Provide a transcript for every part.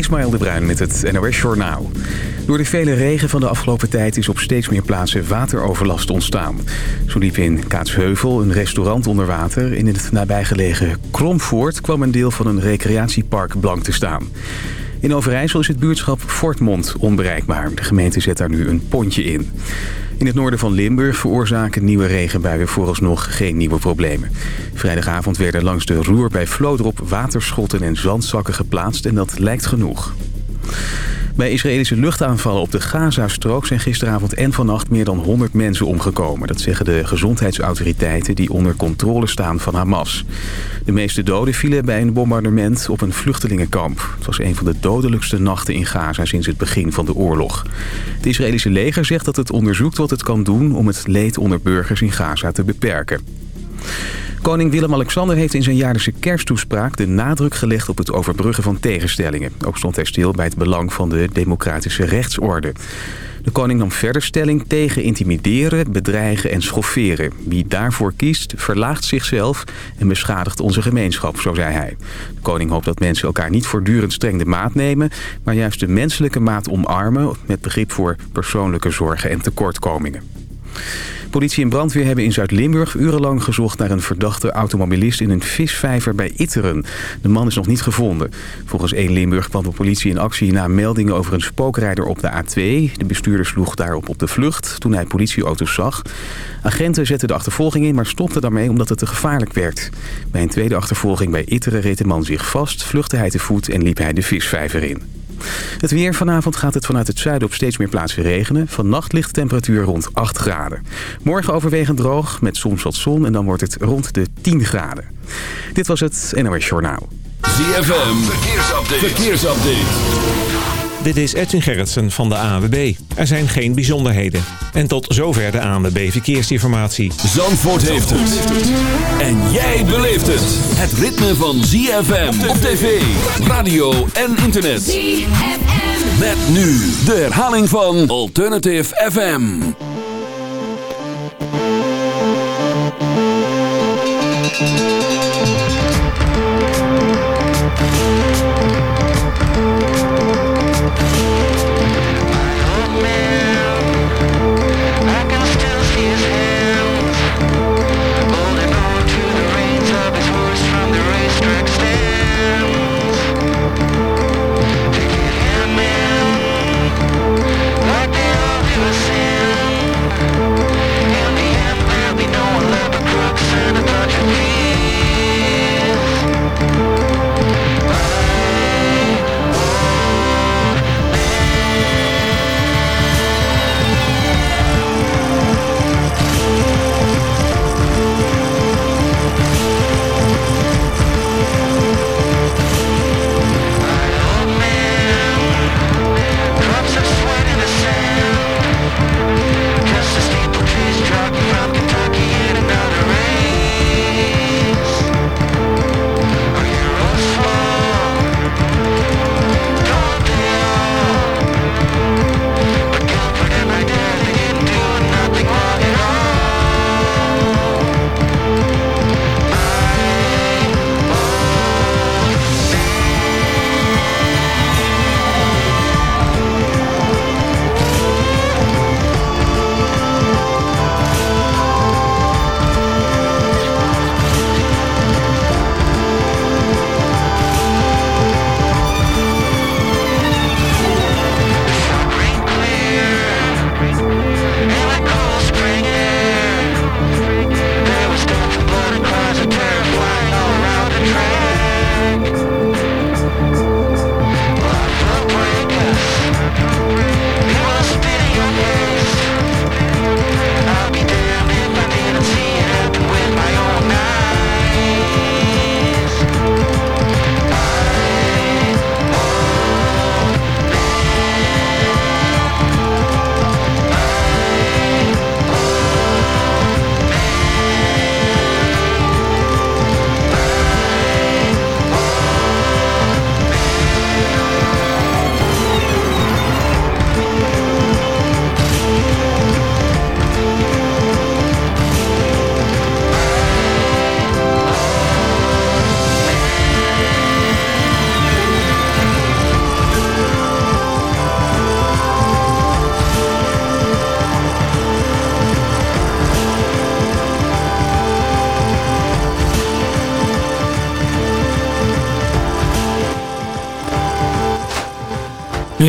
Ismaël de Bruin met het NOS Journaal. Door de vele regen van de afgelopen tijd is op steeds meer plaatsen wateroverlast ontstaan. Zo liep in Kaatsheuvel een restaurant onder water. In het nabijgelegen Kromvoort kwam een deel van een recreatiepark blank te staan. In Overijssel is het buurtschap Fortmond onbereikbaar. De gemeente zet daar nu een pontje in. In het noorden van Limburg veroorzaken nieuwe regenbuien vooralsnog geen nieuwe problemen. Vrijdagavond werden langs de roer bij Vlodrop waterschotten en zandzakken geplaatst en dat lijkt genoeg. Bij Israëlische luchtaanvallen op de Gaza-strook zijn gisteravond en vannacht meer dan 100 mensen omgekomen. Dat zeggen de gezondheidsautoriteiten die onder controle staan van Hamas. De meeste doden vielen bij een bombardement op een vluchtelingenkamp. Het was een van de dodelijkste nachten in Gaza sinds het begin van de oorlog. Het Israëlische leger zegt dat het onderzoekt wat het kan doen om het leed onder burgers in Gaza te beperken. Koning Willem-Alexander heeft in zijn jaarlijkse kersttoespraak de nadruk gelegd op het overbruggen van tegenstellingen. Ook stond hij stil bij het belang van de democratische rechtsorde. De koning nam verder stelling tegen intimideren, bedreigen en schofferen. Wie daarvoor kiest, verlaagt zichzelf en beschadigt onze gemeenschap, zo zei hij. De koning hoopt dat mensen elkaar niet voortdurend streng de maat nemen... maar juist de menselijke maat omarmen met begrip voor persoonlijke zorgen en tekortkomingen. Politie en brandweer hebben in Zuid-Limburg urenlang gezocht naar een verdachte automobilist in een visvijver bij Itteren. De man is nog niet gevonden. Volgens 1 Limburg kwam de politie in actie na meldingen over een spookrijder op de A2. De bestuurder sloeg daarop op de vlucht toen hij politieauto's zag. Agenten zetten de achtervolging in, maar stopten daarmee omdat het te gevaarlijk werd. Bij een tweede achtervolging bij Itteren reed de man zich vast, vluchtte hij te voet en liep hij de visvijver in. Het weer vanavond gaat het vanuit het zuiden op steeds meer plaatsen regenen. Vannacht ligt de temperatuur rond 8 graden. Morgen overwegend droog met soms wat zon en dan wordt het rond de 10 graden. Dit was het NOS Journaal. ZFM, verkeersupdate. verkeersupdate. Dit is Edwin Gerritsen van de AWB. Er zijn geen bijzonderheden. En tot zover de ANWB Verkeersinformatie. Zandvoort heeft het. En jij beleeft het. Het ritme van ZFM op tv, radio en internet. ZFM. Met nu de herhaling van Alternative FM.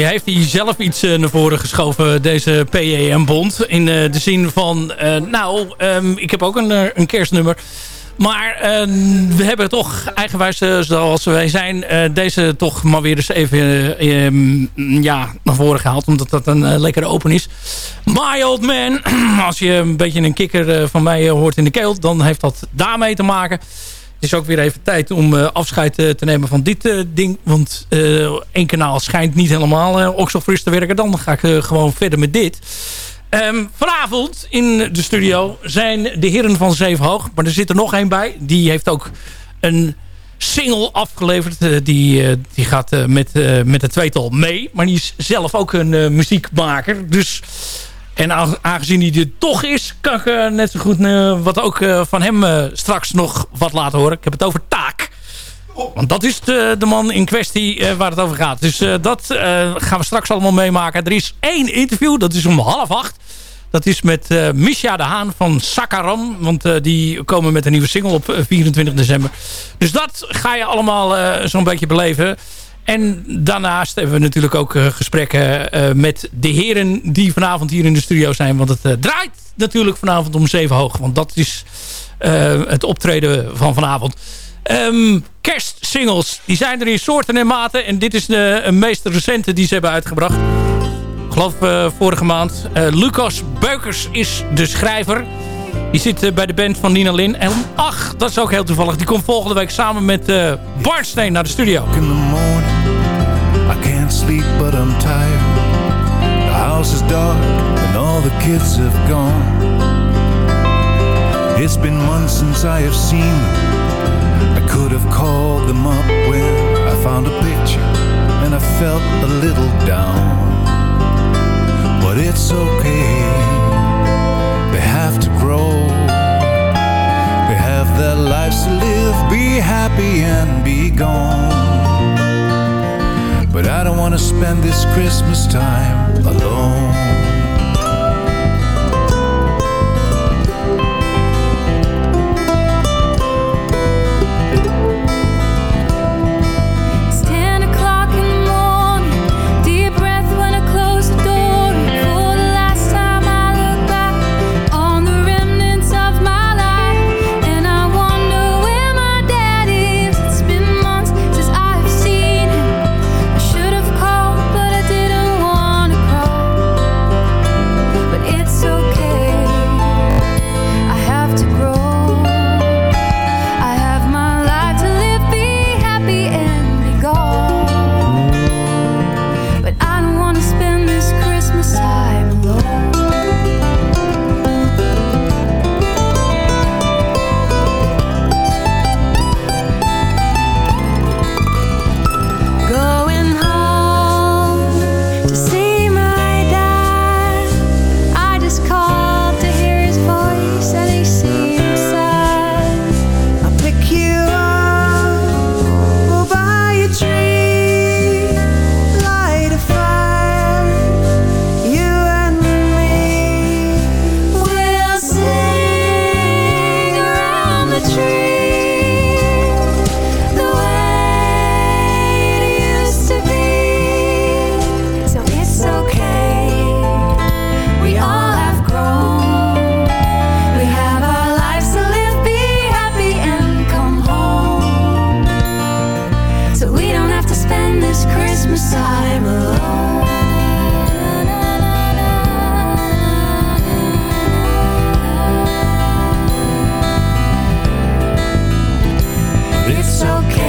Nu heeft hij zelf iets naar voren geschoven, deze PEM-bond. In de zin van, nou, um, ik heb ook een, een kerstnummer. Maar uh, we hebben toch eigenwijs, zoals wij zijn, deze toch maar weer eens even ehm, ja, naar voren gehaald. Omdat dat een lekkere open is. My Old Man, als je een beetje een kikker van mij hoort in de keel, dan heeft dat daarmee te maken. Is ook weer even tijd om afscheid te nemen van dit ding. Want één kanaal schijnt niet helemaal uh, fris te werken. Dan ga ik gewoon verder met dit. Um, vanavond in de studio zijn de heren van Zevenhoog. Maar er zit er nog één bij. Die heeft ook een single afgeleverd. Die, die gaat met, met het tweetal mee. Maar die is zelf ook een muziekmaker. Dus, en aangezien hij er toch is... kan ik net zo goed wat ook van hem straks nog wat laten horen. Ik heb het over Taak. Want dat is de, de man in kwestie waar het over gaat. Dus dat gaan we straks allemaal meemaken. Er is één interview, dat is om half acht. Dat is met Misha de Haan van Sakaram. Want die komen met een nieuwe single op 24 eh, december. Dus dat ga je allemaal zo'n beetje beleven. En daarnaast hebben we natuurlijk ook gesprekken met de heren die vanavond hier in de studio zijn. Want het draait natuurlijk vanavond om 7 hoog. Want dat is het optreden van vanavond. Um, kerstsingles, die zijn er in soorten en maten. En dit is de meest recente die ze hebben uitgebracht geloof uh, vorige maand. Uh, Lucas Beukers is de schrijver. Die zit uh, bij de band van Nina Lin. En ach, dat is ook heel toevallig. Die komt volgende week samen met uh, Barnsteen naar de studio. In the morning, I can't sleep but I'm tired. The house is dark and all the kids have gone. It's been months since I have seen them. I could have called them up when I found a picture and I felt a little down. but it's okay. They have to grow, their lives to live, be happy and be gone. But I don't want to spend this Christmas time alone. okay.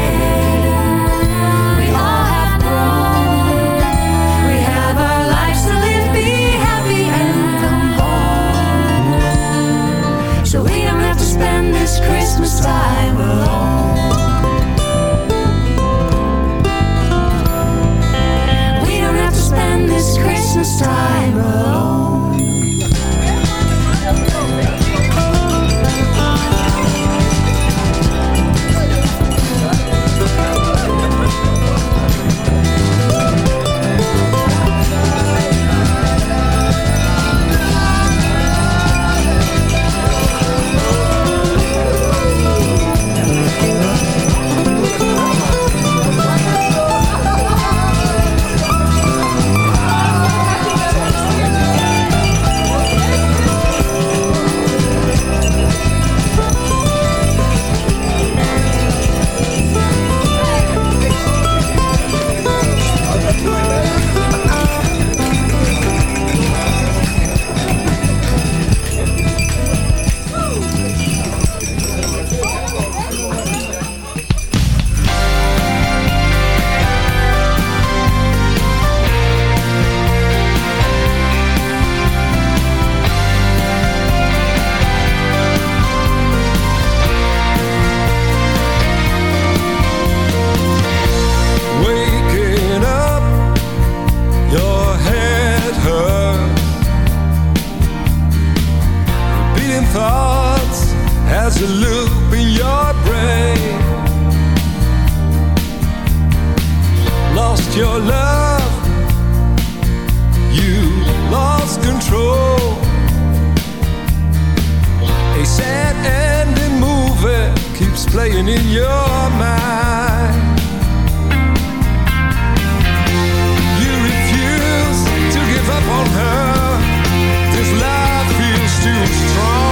Your love. You lost control. A sad ending movie keeps playing in your mind. You refuse to give up on her. This love feels too strong.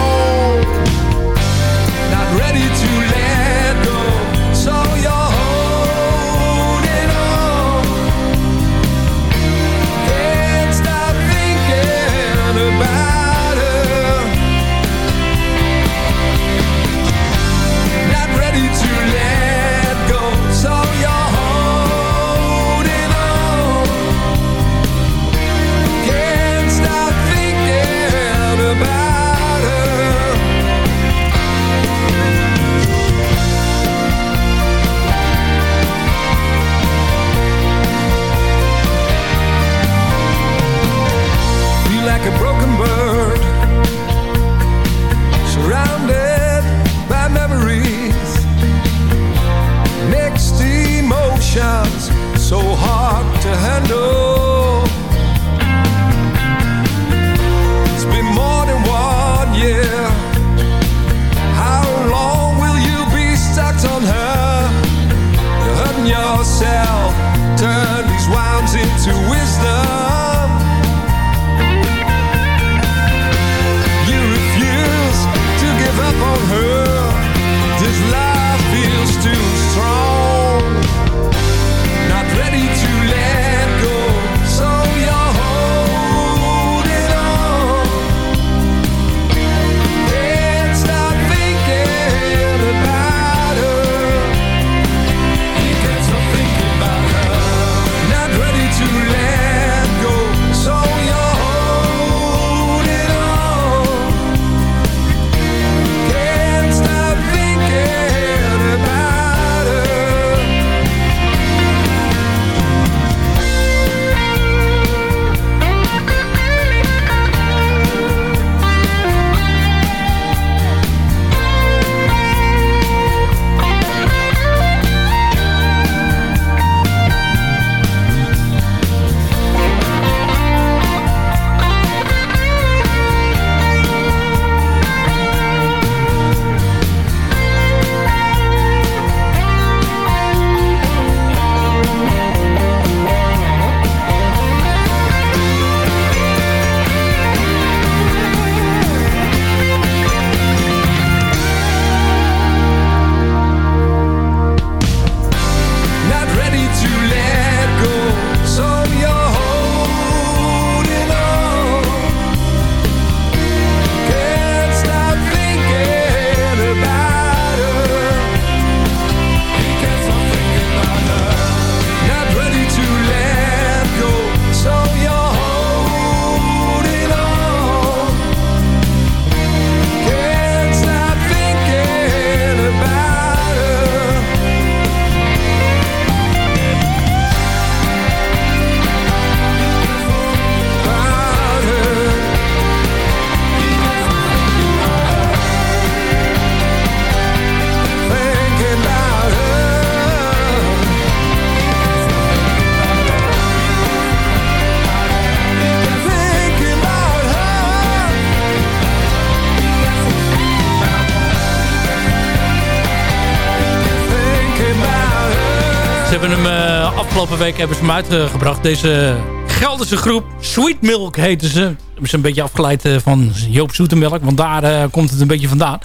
Hebben hem eh, afgelopen week hebben ze hem uitgebracht. Deze Gelderse groep. Sweet Milk heten ze. Hebben ze een beetje afgeleid eh, van Joop Zoetemelk. Want daar eh, komt het een beetje vandaan.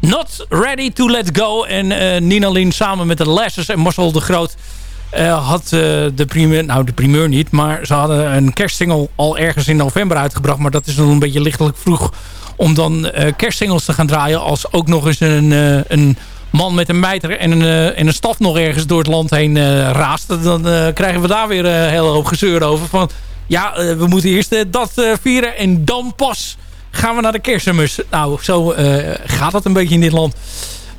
Not Ready to Let Go. En Nina Lin samen met de Lessers en Marcel de Groot... had de primeur, nou de primeur niet... maar ze hadden een kerstsingle al ergens in november uitgebracht. Maar dat is nog een beetje lichtelijk vroeg... om dan kerstsingles te gaan draaien... als ook nog eens een, een man met een mijter en een, eh, en een staf nog ergens door het land heen eh raast... dan eh, krijgen we daar weer een hele hoop gezeur over. Van, ja, we moeten eerst dat vieren en dan pas gaan we naar de kerstmis. Nou, zo gaat dat een beetje in dit land.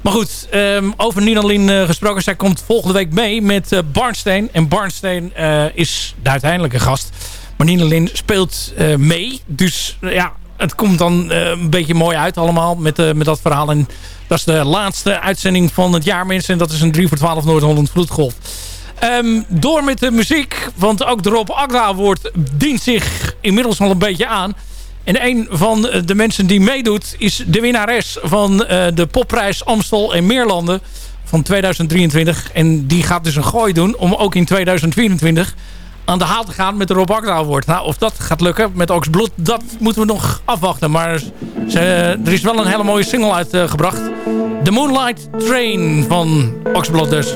Maar goed, ehm, over Nina Lin eh, gesproken. Zij komt volgende week mee met Barnsteen. En Barnsteen is de uiteindelijke gast. Maar Nina Lin speelt mee. Dus ja, het komt dan eh, een beetje mooi uit allemaal met, eh, met dat verhaal. En dat is de laatste uitzending van het jaar, mensen. En dat is een 3 voor 12 Noord-Holland Vloedgolf. Ehm, door met de muziek. Want ook de Rob Agda wordt dient zich inmiddels al een beetje aan. En een van de mensen die meedoet is de winnares van de popprijs Amstel en Meerlanden van 2023. En die gaat dus een gooi doen om ook in 2024 aan de haal te gaan met de Rob. Nou, of dat gaat lukken met Oxblood, dat moeten we nog afwachten. Maar er is wel een hele mooie single uitgebracht. The Moonlight Train van Oxblood dus.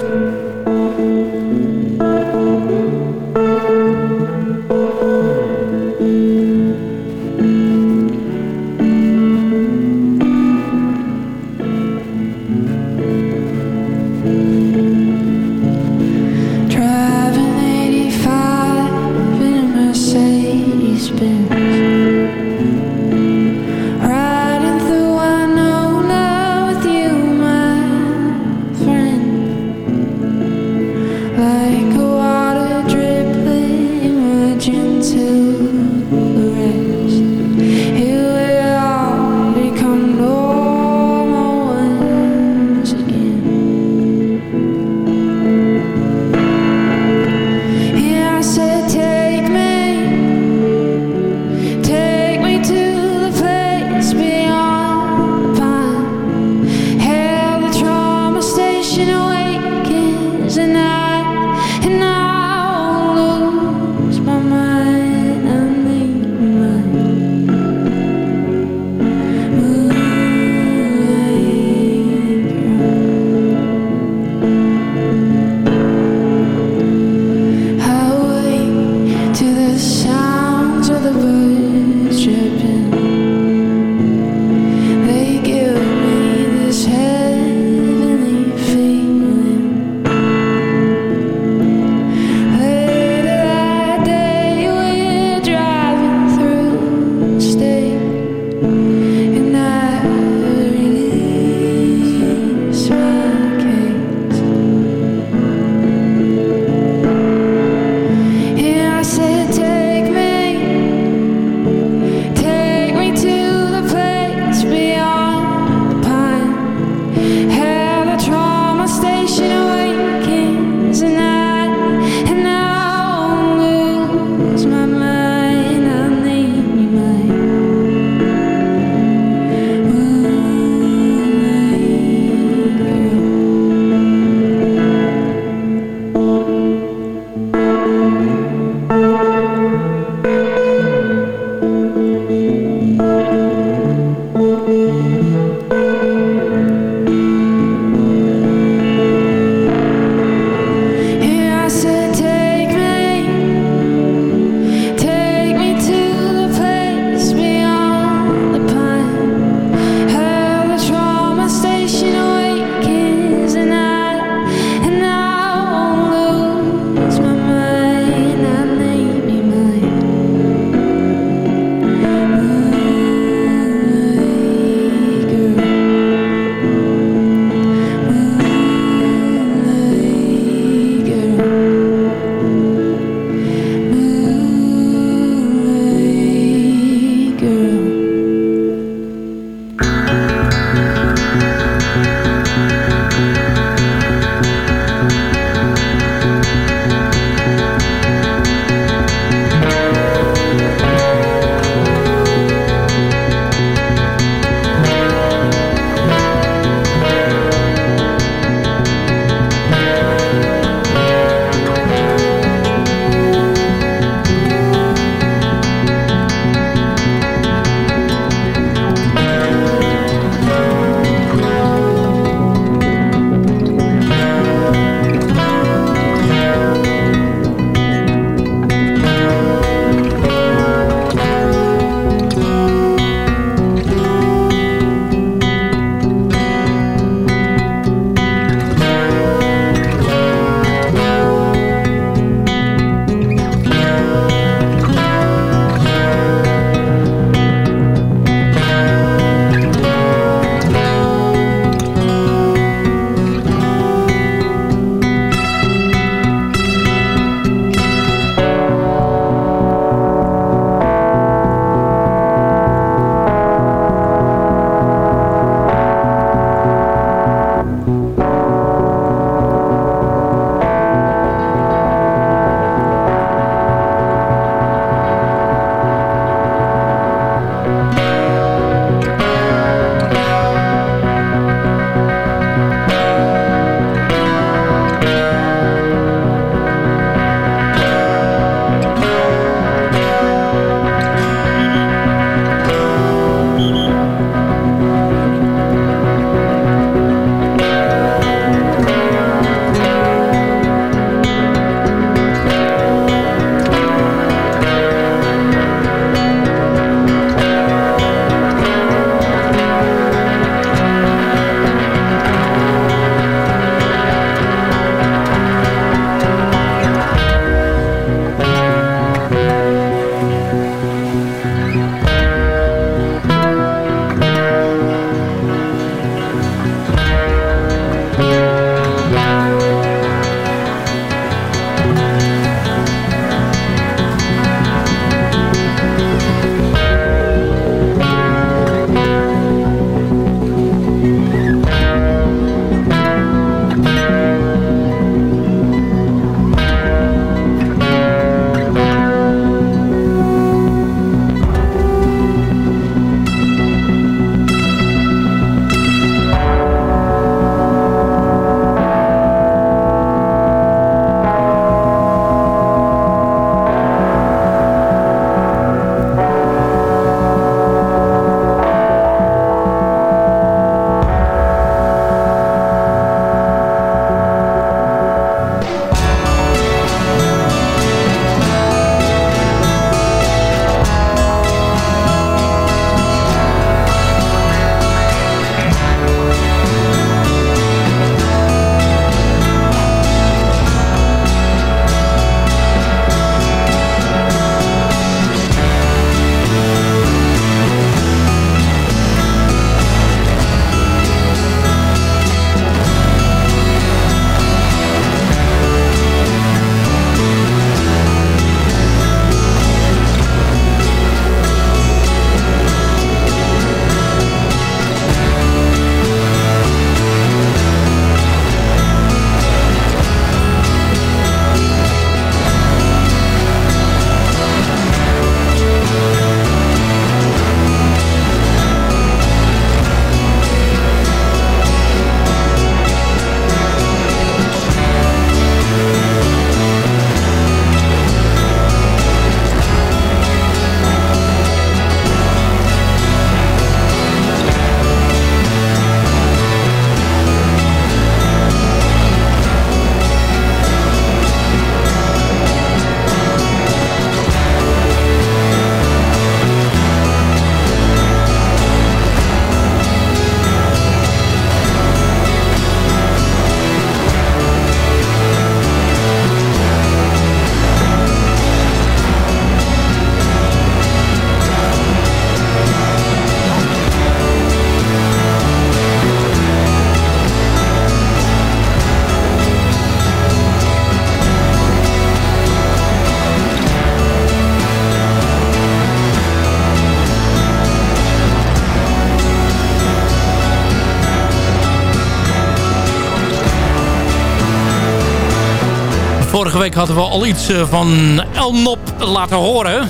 Week hadden we al iets van Elnop laten horen.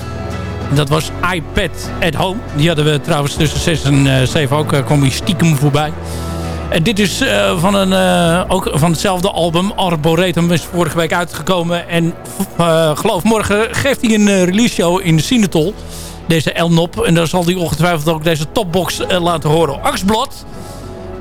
Dat was iPad at Home. Die hadden we trouwens tussen 6 en 7 ook. kwam die stiekem voorbij. En dit is van, een, ook van hetzelfde album. Arboretum is vorige week uitgekomen. En geloof morgen geeft hij een release show in de. Deze Elnop. En daar zal hij ongetwijfeld ook deze topbox laten horen. Axblad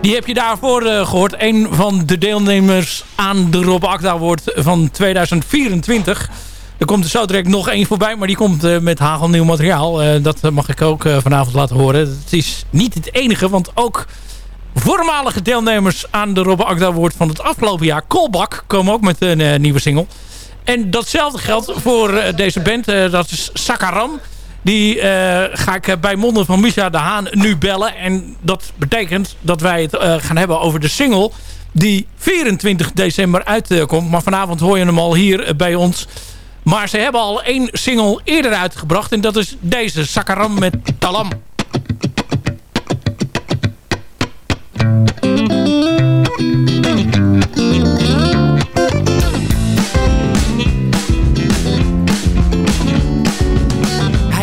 die heb je daarvoor uh, gehoord. Een van de deelnemers aan de Rob Akda wordt van 2024. Er komt er zo direct nog één voorbij, maar die komt uh, met hagelnieuw materiaal. Uh, dat mag ik ook vanavond laten horen. Het is niet het enige, want ook voormalige deelnemers aan de Rob Akda wordt van het afgelopen jaar. Kolbak komen ook met een nieuwe single. En datzelfde geldt voor deze band. dat is Sakaram. Die uh, ga ik bij monden van Misha de Haan nu bellen. En dat betekent dat wij het uh, gaan hebben over de single die 24 december uitkomt. maar vanavond hoor je hem al hier bij ons. Maar ze hebben al één single eerder uitgebracht. En dat is deze, Sakaram met Talam.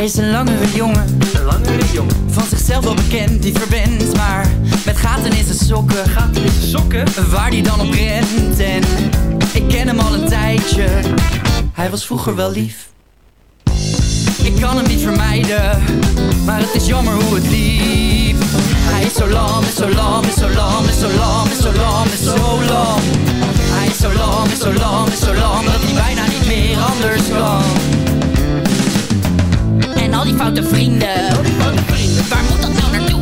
Hij is een langere jongen, een langere jongen. Van zichzelf wel bekend, die verbindt Maar met gaten in zijn sokken. Gaten in zijn sokken? Waar die dan op rent. En ik ken hem al een tijdje. Hij was vroeger wel lief. Ik kan hem niet vermijden Maar het is jammer hoe het liep. Hij is zo lam, is zo lam, is zo lam, is zo lam, is zo lam, is zo lam. Hij is zo lam, is zo lam, is zo lam Dat hij bijna niet meer anders kan al die foute vrienden. Waar moet dat nou naartoe?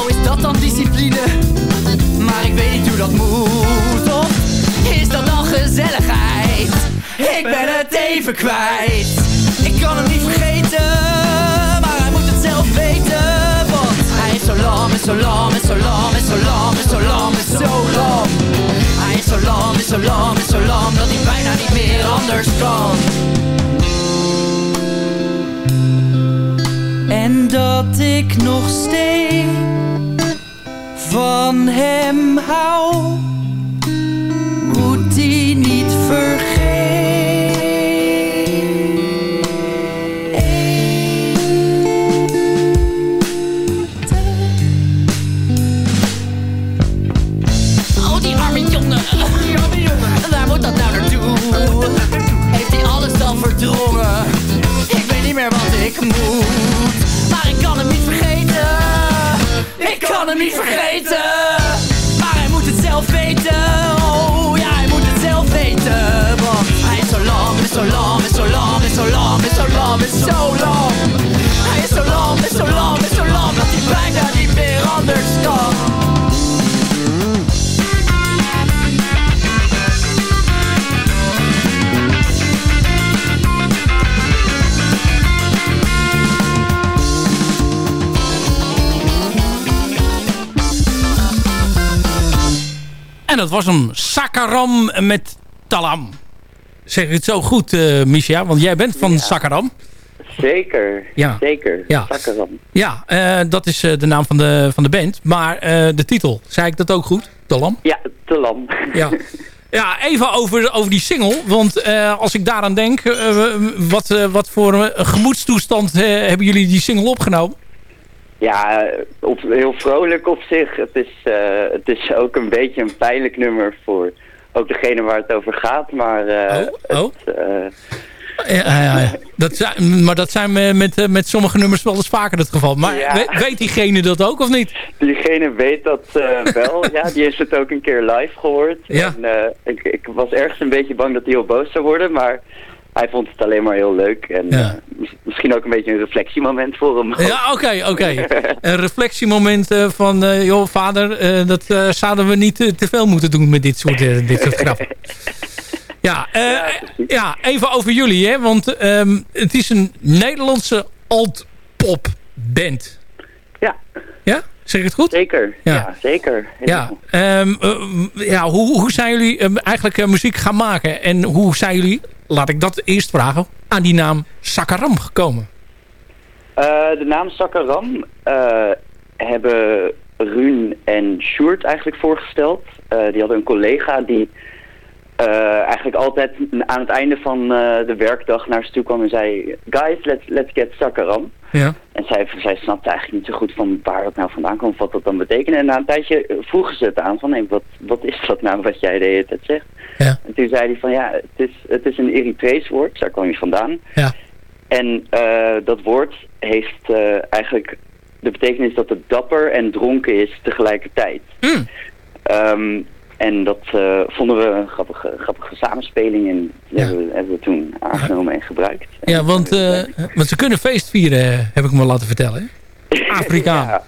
Oh, is dat dan discipline? Maar ik weet niet hoe dat moet. Of is dat dan gezelligheid? Ik ben het even kwijt. Ik kan hem niet vergeten, maar hij moet het zelf weten. Want hij is zo lam, is zo lam, is zo lam, is zo lam, is zo lam, is zo lam. Hij is zo lam, is zo lam, is zo lam, dat hij bijna niet meer anders kan. En dat ik nog steeds van hem hou, niet vergeten. Maar hij moet het zelf weten. Oh ja, hij moet het zelf weten. Want hij is zo lam, is zo lam, is zo lam, is zo lam, is zo lam, is zo lam. Hij is zo lam, is zo lam, is zo lam. Dat hij bijna niet meer dat was hem Sakaram met Talam. Zeg ik het zo goed, uh, Misha? Want jij bent van Ja. Sakaram. Zeker, Ja. zeker. Ja. Sakaram. Ja, eh, dat is eh, de naam van de, van de band. Maar de titel, zei ik dat ook goed? Talam? Ja, te lam. Ja. Ja, even over, over die single. Want als ik daaraan denk, wat, wat voor een gemoedstoestand hebben jullie die single opgenomen? Ja, op, heel vrolijk op zich. Het is, eh, het is ook een beetje een pijnlijk nummer voor ook degene waar het over gaat. Maar eh, Oh, oh. het, eh, Ja, ja, ja. Dat zijn, maar dat zijn we met, met sommige nummers wel eens vaker het geval. Maar weet diegene dat ook of niet? diegene weet dat wel. ja, die heeft het ook een keer live gehoord. Ja. En, ik, ik was ergens een beetje bang dat hij heel boos zou worden, maar hij vond het alleen maar heel leuk. En Ja. eh, mis- misschien ook een beetje een reflectiemoment voor hem. Ja, oké, oké. Een reflectiemoment eh, van, eh, joh vader, dat zouden we niet te veel moeten doen met dit soort, dit soort grappen. Ja, Ja, ja, even over jullie, hè, want ehm, het is een Nederlandse alt-pop band. Ja, Ja, zeg ik het goed? zeker. Ja. Ja, zeker. Ja, ehm, eh, ja hoe, hoe zijn jullie ehm, eigenlijk muziek gaan maken? En hoe zijn jullie, laat ik dat eerst vragen, aan die naam Sakaram gekomen? Eh, de naam Sakaram eh, hebben Ruun en Sjoerd eigenlijk voorgesteld. Eh, die hadden een collega die eh, eigenlijk altijd aan het einde van eh, de werkdag naar ze toe kwam en zei... Guys, let's, let's get Sakaram. Ja. En zij, zij snapte eigenlijk niet zo goed van waar dat nou vandaan kwam, wat dat dan betekende. En na een tijdje vroegen ze het aan van, hey, wat, wat is dat nou wat jij de hele tijd zegt? Ja. En toen zei hij van, ja, het is, het is een Eritrees woord, daar kwam hij vandaan. Ja. En eh, dat woord heeft eigenlijk de betekenis dat het dapper en dronken is tegelijkertijd. Ehm, en dat eh, vonden we een grappige, grappige samenspeling en die Ja. hebben, we, hebben we toen aangenomen en gebruikt. Ja, want, eh, want ze kunnen feest vieren, heb ik me laten vertellen. hè? Afrikaan. Ja.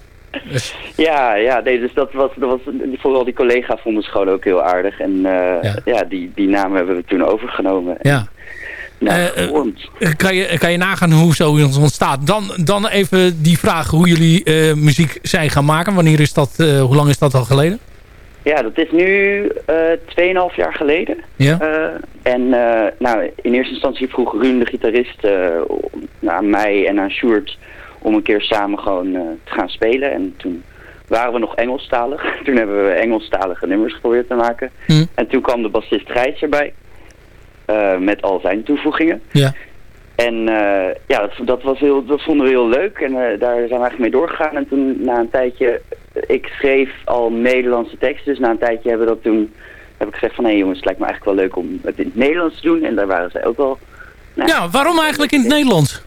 Dus, Ja, ja, nee, dus dat was, dat was vooral die collega vonden gewoon ook heel aardig. En eh, Ja. ja, die, die naam hebben we toen overgenomen. ja. Nou, Eh, eh. Kan je, kan je nagaan hoe zoiets ontstaat? Dan, dan even die vraag hoe jullie eh, muziek zijn gaan maken. Wanneer is dat, eh, hoe lang is dat al geleden? Ja, dat is nu eh 2,5 jaar geleden. Ja? Eh, en eh, nou, in eerste instantie vroeg Ruun, de gitarist, nou, aan mij en aan Sjoerd om een keer samen gewoon te gaan spelen. En toen waren we nog Engelstalig. toen hebben we Engelstalige nummers geprobeerd te maken. Hm. En toen kwam de bassist Gijs erbij. met al zijn toevoegingen. Ja. En eh, ja, dat, dat, was heel, dat vonden we heel leuk en eh, daar zijn we eigenlijk mee doorgegaan. En toen na een tijdje, ik schreef al Nederlandse teksten, dus na een tijdje hebben we dat toen, heb ik gezegd van hé jongens, het lijkt me eigenlijk wel leuk om het in het Nederlands te doen. En daar waren zij ook wel. nou, Ja, waarom eigenlijk in het Nederlands?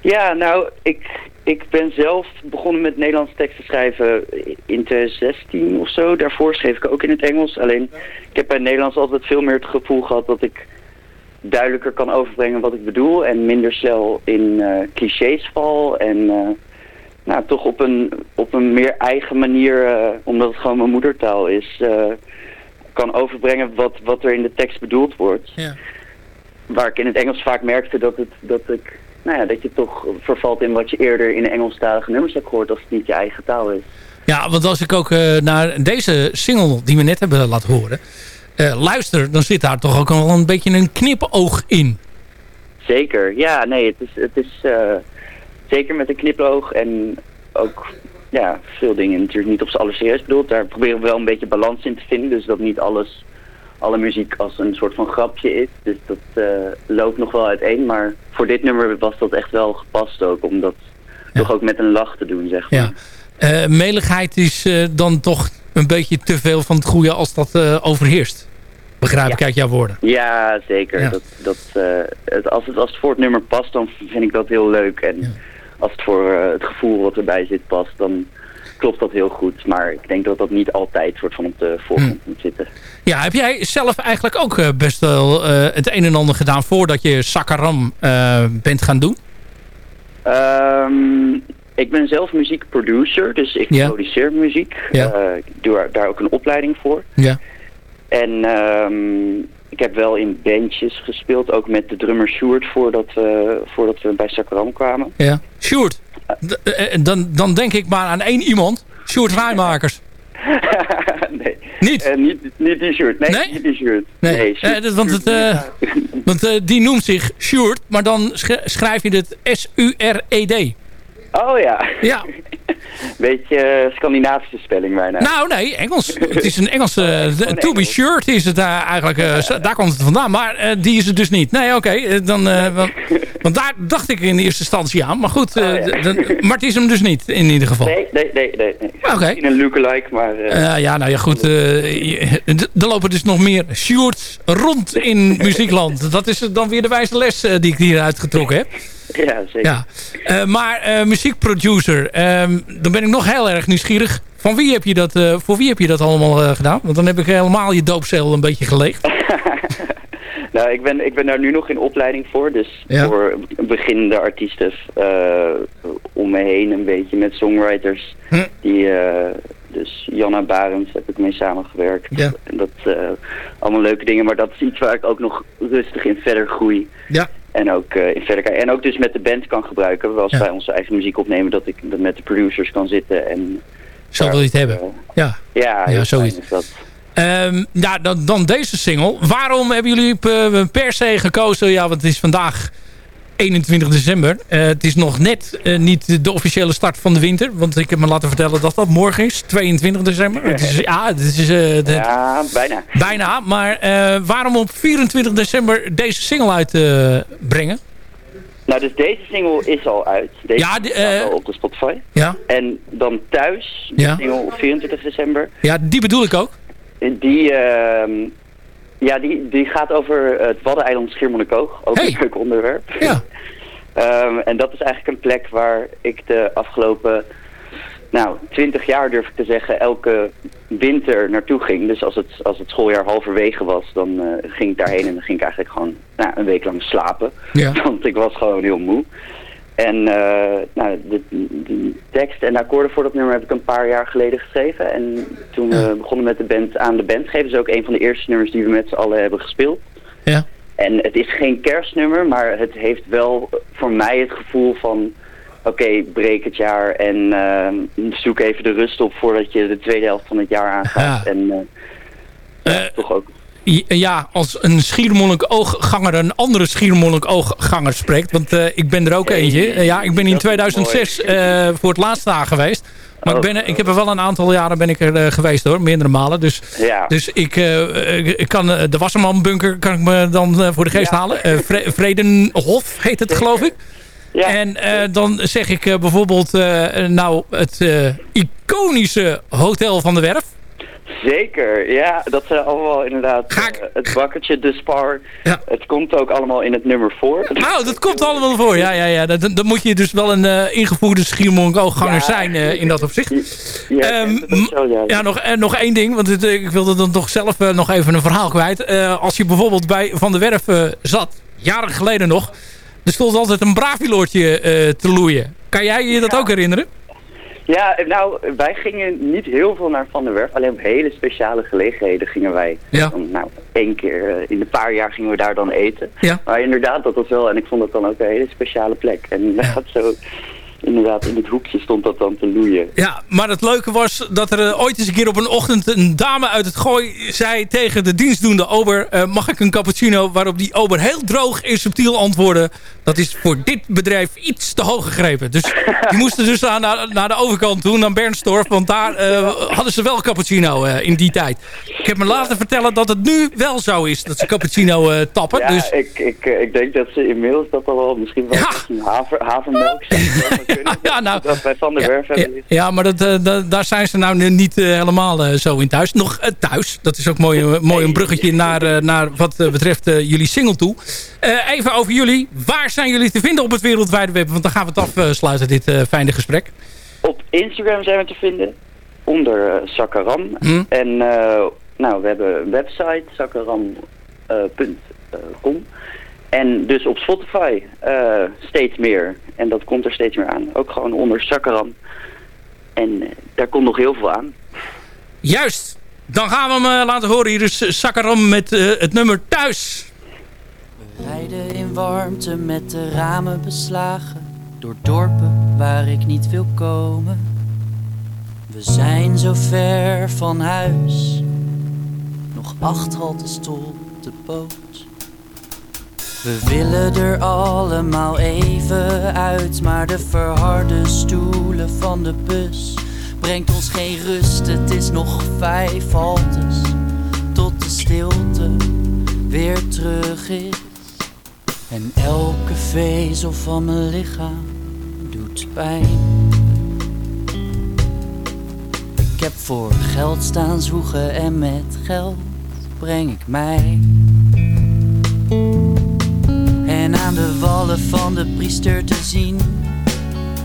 Ja, nou, ik, ik ben zelf begonnen met Nederlandse teksten schrijven in 2016 of zo. Daarvoor schreef ik ook in het Engels. Alleen, ik heb bij Nederlands altijd veel meer het gevoel gehad dat ik duidelijker kan overbrengen wat ik bedoel. En minder snel in eh, clichés val. En eh, nou, toch op een, op een meer eigen manier, eh, omdat het gewoon mijn moedertaal is, kan overbrengen wat, wat er in de tekst bedoeld wordt Ja. waar ik in het Engels vaak merkte dat, het, dat, ik, nou ja, dat je toch vervalt in wat je eerder in Engelstalige nummers hebt gehoord als het niet je eigen taal is. Ja, want als ik ook naar deze single die we net hebben laten horen... eh, luister, dan zit daar toch ook wel een beetje een knipoog in. Zeker, ja, nee, het is, het is eh, zeker met een knipoog en ook ja, veel dingen natuurlijk niet op z'n allerserieus bedoeld. Daar proberen we wel een beetje balans in te vinden, dus dat niet alles, alle muziek als een soort van grapje is. Dus dat eh, loopt nog wel uiteen, maar voor dit nummer was dat echt wel gepast ook, om dat toch ook met een lach te doen, zeg maar. Ja. Meligheid is dan toch een beetje te veel van het goede als dat eh, overheerst. Begrijp ik uit jouw woorden. Ja, zeker. Ja. Dat, dat, eh, het, als, het, als het voor het nummer past, dan vind ik dat heel leuk. En als het voor eh, het gevoel wat erbij zit past, dan klopt dat heel goed. Maar ik denk dat dat niet altijd soort van op de voorgrond Hm. moet zitten. Ja, heb jij zelf eigenlijk ook best wel het een en ander gedaan voordat je Sakaram bent gaan doen? Ehm, ik ben zelf muziekproducer, dus ik Ja. produceer muziek. Ja. Eh, ik doe daar- ook een opleiding voor. Ja. En ehm, ik heb wel in bandjes gespeeld, ook met de drummer Sjoerd voordat we, voordat we bij Sakaram kwamen. ja. Sjoerd, eh, dan, dan denk ik maar aan één iemand. Sjoerd Rijmakers. nee. Niet? Eh, niet, niet die. Nee, Nee? niet die. Nee, Sjoerd- Eh, dat- want, het, eh, want eh, die noemt zich Sjoerd, maar dan sch- schrijf je het S-U-R-E-D. Oh ja. Ja. Beetje eh, Scandinavische spelling bijna. Nou, nee, Engels. Het is een Engelse... Eh, to be shirt is het eh, eigenlijk... eh, daar komt het vandaan. Maar die is het dus niet. Nee, oké. dan, want, want daar dacht ik in eerste instantie aan. Maar goed, Oh, ja. maar het is hem dus niet in ieder geval. Nee, nee, nee, nee. nee. Oké. Misschien een lookalike, maar... ja, nou ja, goed. er lopen dus nog meer shorts rond in muziekland. Dat is dan weer de wijze les die ik hier uitgetrokken heb. Ja, zeker. Ja. Eh, maar eh, muziekproducer, ehm, dan ben ik nog heel erg nieuwsgierig. Van wie heb je dat, eh, voor wie heb je dat allemaal gedaan? Want dan heb ik helemaal je doopcel een beetje geleegd. Nou, ik ben, ik ben daar nu nog in opleiding voor. Dus Ja. voor beginnende artiesten om me heen een beetje met songwriters. Hm. Die, dus Janna Barends heb ik mee samengewerkt. Ja. En dat, allemaal leuke dingen. Maar dat is iets waar ik ook nog rustig in verder groei. Ja. En ook eh, in verder. En ook dus met de band kan gebruiken. Als Ja. wij onze eigen muziek opnemen, dat ik dat met de producers kan zitten. En wil je het hebben. eh, Ja. ja, heel zoiets. is dat. Ehm, ja, dan, dan deze single. Waarom hebben jullie p- per se gekozen? Ja, want het is vandaag 21 december. Eh, het is nog net eh, niet de officiële start van de winter. Want ik heb me laten vertellen dat dat morgen is. 22 december. Het is, ja, het is... eh, Ja, bijna. Bijna. Maar waarom op 24 december deze single uitbrengen? Nou, dus deze single is al uit. Deze Ja, die, staat al op de Spotify. ja. En dan thuis, de Ja. single op 24 december. ja, die bedoel ik ook. Die, ehm, ja, die, die gaat over het Waddeneiland Schiermonnikoog. Ook Hey. een leuk onderwerp. Ja. Ehm, en dat is eigenlijk een plek waar ik de afgelopen, nou, 20 jaar durf ik te zeggen, elke winter naartoe ging. Dus als het, als het schooljaar halverwege was, dan eh, ging ik daarheen en dan ging ik eigenlijk gewoon nou, een week lang slapen. Ja. Want ik was gewoon heel moe. En eh, nou, de, de tekst en akkoorden voor dat nummer heb ik een paar jaar geleden geschreven. En toen we begonnen met de band aan de band geven, is ook een van de eerste nummers die we met z'n allen hebben gespeeld. Ja. En het is geen kerstnummer, maar het heeft wel voor mij het gevoel van... Oké, breek het jaar en eh, zoek even de rust op voordat je de tweede helft van het jaar aangaat. Ja. En eh, ja, toch ook... Ja, als een schiermonnik oogganger een andere schiermonnik oogganger spreekt. Want eh, ik ben er ook eentje. Eh, ja, ik ben in Dat is 2006 eh, voor het laatst daar geweest. Maar ik, ben, er- ik heb er wel een aantal jaren ben ik er geweest hoor, meerdere malen. Dus, Ja. dus ik, ik- kan, de Wassermanbunker kan ik me dan voor de geest Ja. halen. Vre- Vredenhof heet het geloof ik. ja. En dan zeg ik bijvoorbeeld nou het iconische Hotel van de Werf. Zeker, ja, dat zijn allemaal inderdaad ik- eh, het bakkertje, de spar. Ja. Het komt ook allemaal in het nummer voor. Nou, dat komt allemaal voor. Ja, ja, ja. Dan, dan moet je dus wel een eh, ingevoerde schiermonnik-oogganger Ja. zijn eh, in dat opzicht. Ja, dat is zo, ja. Ja, nog, nog één ding, want het, ik wilde dan toch zelf nog even een verhaal kwijt. Als je bijvoorbeeld bij Van der Werf zat, jaren geleden nog, er stond altijd een braviloortje te loeien. Kan jij je dat ook herinneren? Ja, nou, wij gingen niet heel veel naar Van der Werf. Alleen op hele speciale gelegenheden gingen wij. Ja. Dan, nou, één keer eh, in een paar jaar gingen we daar dan eten. Ja. Maar inderdaad, dat was wel, en ik vond dat dan ook een hele speciale plek. En inderdaad, zo, inderdaad, in het hoekje stond dat dan te loeien. Ja, maar het leuke was dat er eh, ooit eens een keer op een ochtend een dame uit het gooi zei tegen de dienstdoende ober, eh, mag ik een cappuccino? Waarop die ober heel droog en subtiel antwoordde, dat is voor dit bedrijf iets te hoog gegrepen. Dus die moesten dus naar, naar, naar de overkant toe, naar Bernstorff, want daar eh, hadden ze wel cappuccino in die tijd. Ik heb me laten vertellen dat het nu wel zo is, dat ze cappuccino tappen. Ja, dus ik, ik, ik denk dat ze inmiddels dat al wel misschien wel Ja. haver, havermelk kunnen. Ja, nou, dat wij Van der Ja, Werf ja, hebben. ja, maar dat, eh, da- daar zijn ze nou niet eh, helemaal eh, zo in thuis. Nog thuis. Dat is ook mooi, mooi een bruggetje naar, naar wat betreft jullie single toe. Even over jullie. Waar zijn jullie te vinden op het wereldwijde web? Want dan gaan we het afsluiten, dit fijne gesprek. Op Instagram zijn we te vinden. Onder Sakaram. Hm? En nou, we hebben een website, sakaram.com. en dus op Spotify eh, steeds meer. En dat komt er steeds meer aan. Ook gewoon onder Sakaram. En eh, daar komt nog heel veel aan. Juist. Dan gaan we hem eh, laten horen. Hier is Sakaram met het nummer Thuis. Rijden in warmte met de ramen beslagen Door dorpen waar ik niet wil komen We zijn zo ver van huis Nog acht haltes tot de boot We willen er allemaal even uit Maar de verharde stoelen van de bus Brengt ons geen rust, het is nog vijf haltes Tot de stilte weer terug is en elke vezel van mijn lichaam doet pijn. Ik heb voor geld staan zwoegen en met geld breng ik mij. En aan de wallen van de priester te zien,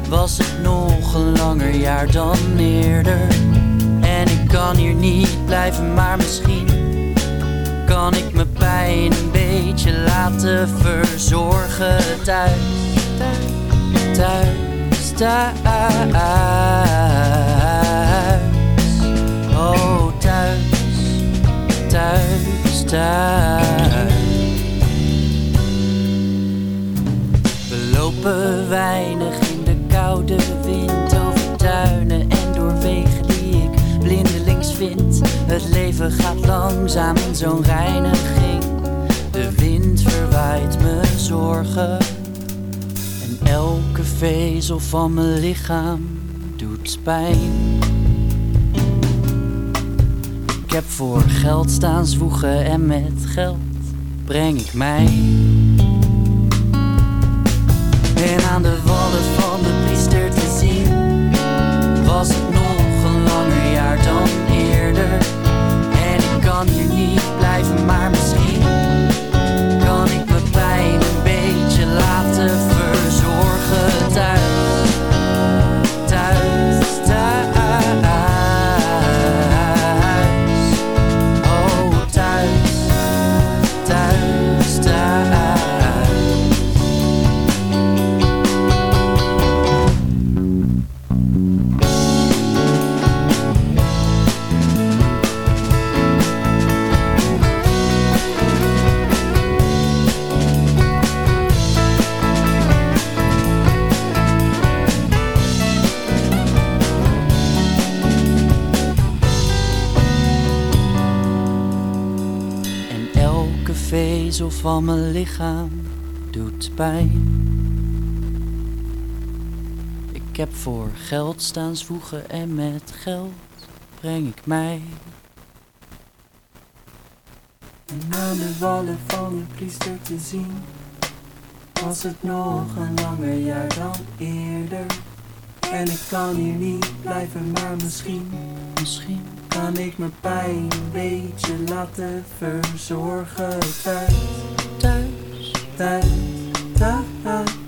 was het nog een langer jaar dan eerder. En ik kan hier niet blijven, maar misschien kan ik mijn pijn een beetje laten verzorgen thuis, thuis, thuis, thuis. Vezel van mijn lichaam doet pijn. Ik heb voor geld staan zwoegen en met geld breng ik mij. En aan de wallen van de priester te zien was het nog een langer jaar dan eerder. En ik kan hier niet blijven, maar misschien van mijn lichaam doet pijn. Ik heb voor geld staan zwoegen en met geld breng ik mij. En aan de wallen van de priester te zien, was het nog een langer jaar dan eerder. En ik kan hier niet blijven, maar misschien, misschien kan ik mijn pijn een beetje laten verzorgen thuis. ta ta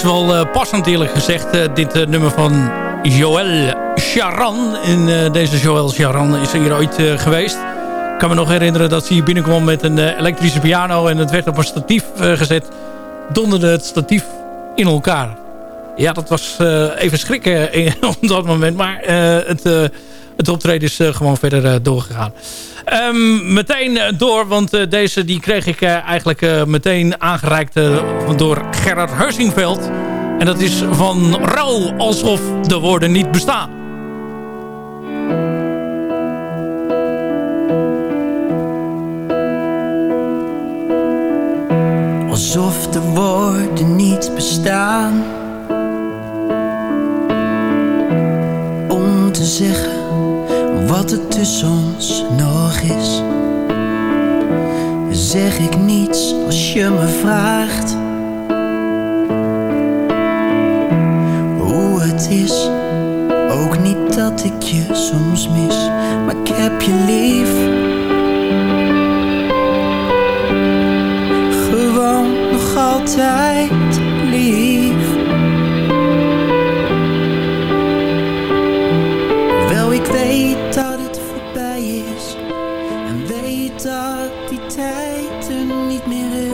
is wel eh, passend eerlijk gezegd. Eh, dit eh, nummer van Joël Charan. En deze Joël Charan is hier ooit geweest. Ik kan me nog herinneren dat ze hier binnenkwam met een elektrische piano. En het werd op een statief gezet. Donderde het statief in elkaar. Ja, dat was even schrikken op dat moment. Maar het, het optreden is gewoon verder doorgegaan. Ehm, meteen door, want deze die kreeg ik eigenlijk meteen aangereikt door Gerard Heusingveld. En dat is van rouw alsof de woorden niet bestaan. Die entiteiten niet meer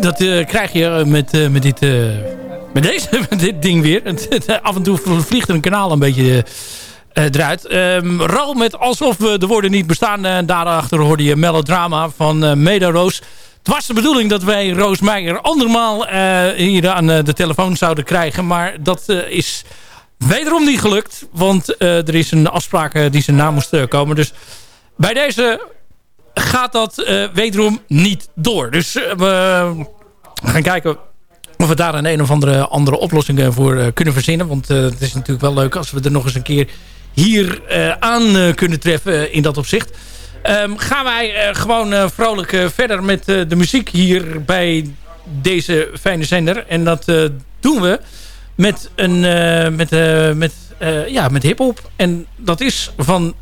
dat eh, krijg je eh, met, eh, met, dit, met, deze, dit ding weer. Af en toe vliegt er een kanaal een beetje eruit. Ehm Ro met Alsof eh, de woorden niet bestaan. Daarachter hoorde je Melodrama van Meda Roos. Het was de bedoeling dat wij Roos Meijer andermaal hier aan de telefoon zouden krijgen. Maar dat is wederom niet gelukt. Want er is een afspraak die zijn naam moest komen. Dus bij deze gaat dat eh, wederom niet door. Dus eh, we gaan kijken of we daar een een of andere, andere oplossing eh, voor kunnen verzinnen. Want het is natuurlijk wel leuk als we er nog eens een keer hier aan kunnen treffen in dat opzicht. Ehm, gaan wij gewoon vrolijk verder met de muziek hier bij deze fijne zender. En dat doen we met, een, met, met, ja, met hiphop. En dat is van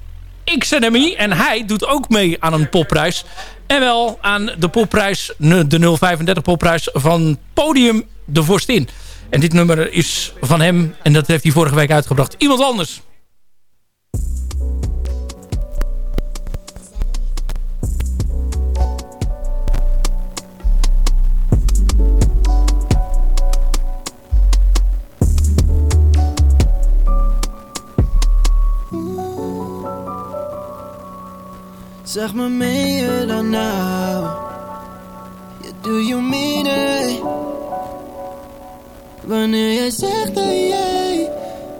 XNMI. En hij doet ook mee aan een popprijs. En wel aan de popprijs, de 035 popprijs van Podium de Vorstin. En dit nummer is van hem. En dat heeft hij vorige week uitgebracht. Iemand anders. Zeg me, meen je dan nou? Ja, do you mean it? Wanneer jij zegt dat jij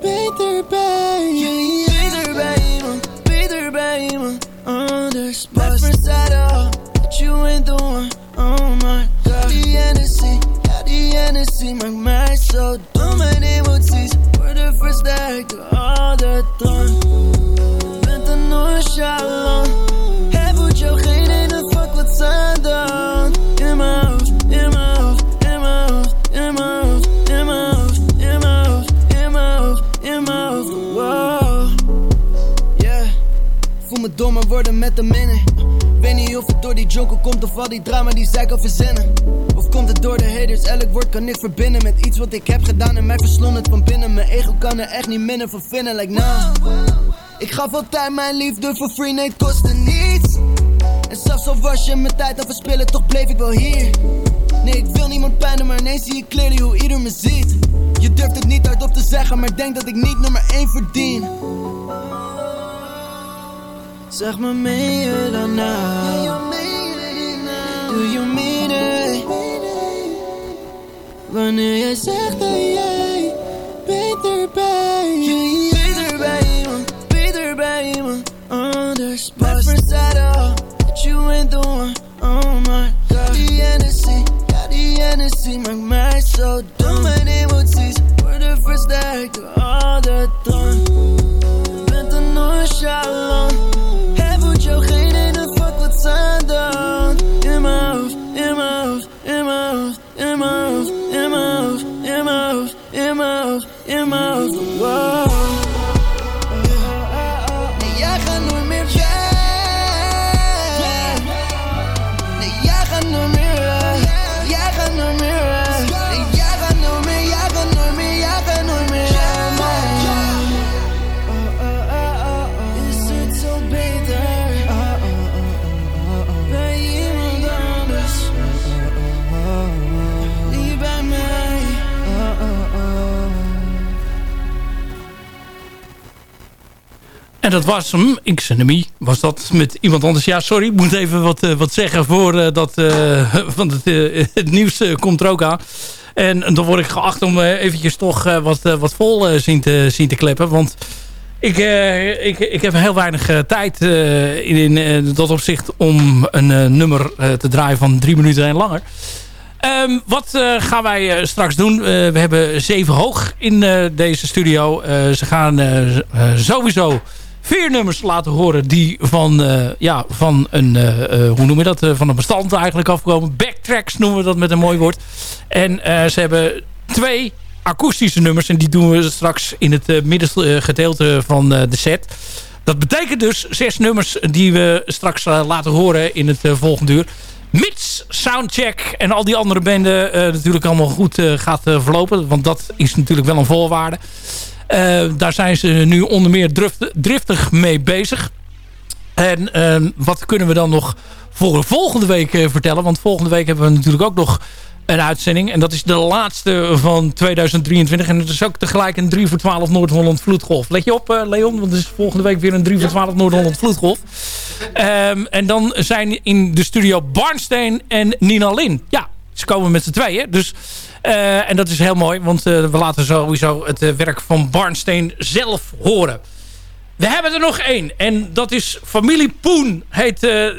beter bij je Beter bij iemand, beter bij iemand anders. Blijf verzijden, that you ain't the one, oh my god. Die Hennessy, ja die Hennessy maakt mij zo dom Mijn emoties. Worden versterkt door al de drank Bent een nonchalant voelt jou geen ene fuck wat ze doen In mijn hoofd, in mijn hoofd, in mijn hoofd, in mijn hoofd, in in in in wow. Yeah, voel me dom maar worden met de minnen Weet niet of het door die jonkel komt of al die drama die zij kan verzinnen. Of komt het door de haters, elk woord kan ik verbinden Met iets wat ik heb gedaan en mij verslonden het van binnen. Mijn ego kan er echt niet minder van vinden, like nah. Ik gaf altijd mijn liefde voor free, kostte niets. En zelfs al was je mijn tijd aan verspillen, toch bleef ik wel hier. Nee, ik wil niemand pijn doen, maar ineens zie ik clearly hoe ieder me ziet. Je durft het niet hardop te zeggen, maar denk dat ik niet nummer 1 verdien. Zeg me, meen je dan nou? Do you mean it? Wanneer jij zegt dat jij Hennessy maakt mij zo dom Mijn emoties worden versterkt door al de drank Bent een nonchalant En dat was hem, XNMI, was dat met iemand anders. Ja, sorry, ik moet even wat, eh, wat zeggen voor eh, dat, eh, want het, het nieuws komt er ook aan. En dan word ik geacht om eventjes toch wat, wat vol zien, te, zien te kleppen. Want ik, ik, ik heb heel weinig tijd in, in dat opzicht om een nummer te draaien van drie minuten en langer. Ehm, wat gaan wij straks doen? We hebben zeven hoog in deze studio. Ze gaan sowieso vier nummers laten horen die van, eh, ja, van een, eh, eh, hoe noem je dat, van een bestand eigenlijk afkomen. Backtracks noemen we dat met een mooi woord. En ze hebben twee akoestische nummers en die doen we straks in het middengedeelte van de set. Dat betekent dus zes nummers die we straks laten horen in het volgende uur. Mits Soundcheck en al die andere banden eh, natuurlijk allemaal goed gaat verlopen. Want dat is natuurlijk wel een voorwaarde. Eh, daar zijn ze nu onder meer drift- driftig mee bezig. En ehm, wat kunnen we dan nog voor volgende week eh, vertellen? Want volgende week hebben we natuurlijk ook nog een uitzending. En dat is de laatste van 2023. En het is ook tegelijk een 3 voor 12 Noord-Holland vloedgolf. Let je op, eh, Leon, want het is volgende week weer een 3 voor 12 Noord-Holland vloedgolf. Ehm, en dan zijn in de studio Barnsteen en Nina Lin. Ja, ze komen met z'n tweeën. Dus, en dat is heel mooi, want eh, we laten sowieso het eh, werk van Barnsteen zelf horen. We hebben er nog één. En dat is Familie Poen, heet, eh, eh,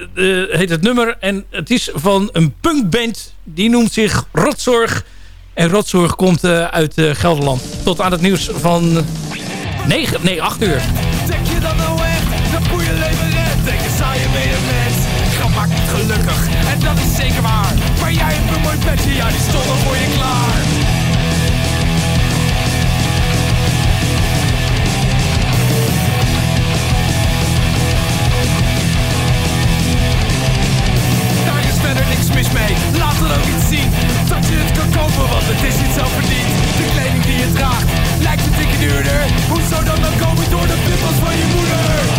heet het nummer. En het is van een punkband. Die noemt zich Rotzorg. En Rotzorg komt eh, uit eh, Gelderland. Tot aan het nieuws van 9, nee, 8 uur. Denk je dan nou echt dat boeien leven redt? Denk je saai je ben je mens? Niet gelukkig en dat is zeker waar. Maar jij hebt een mooi petje, ja die stond al voor mis mee, laat er ook iets zien. Dat je het kan kopen, want het is niet zo verdiend. De kleding die je draagt, lijkt een dikke duurder. Hoezo dan dan komen door de pimpels van je moeder?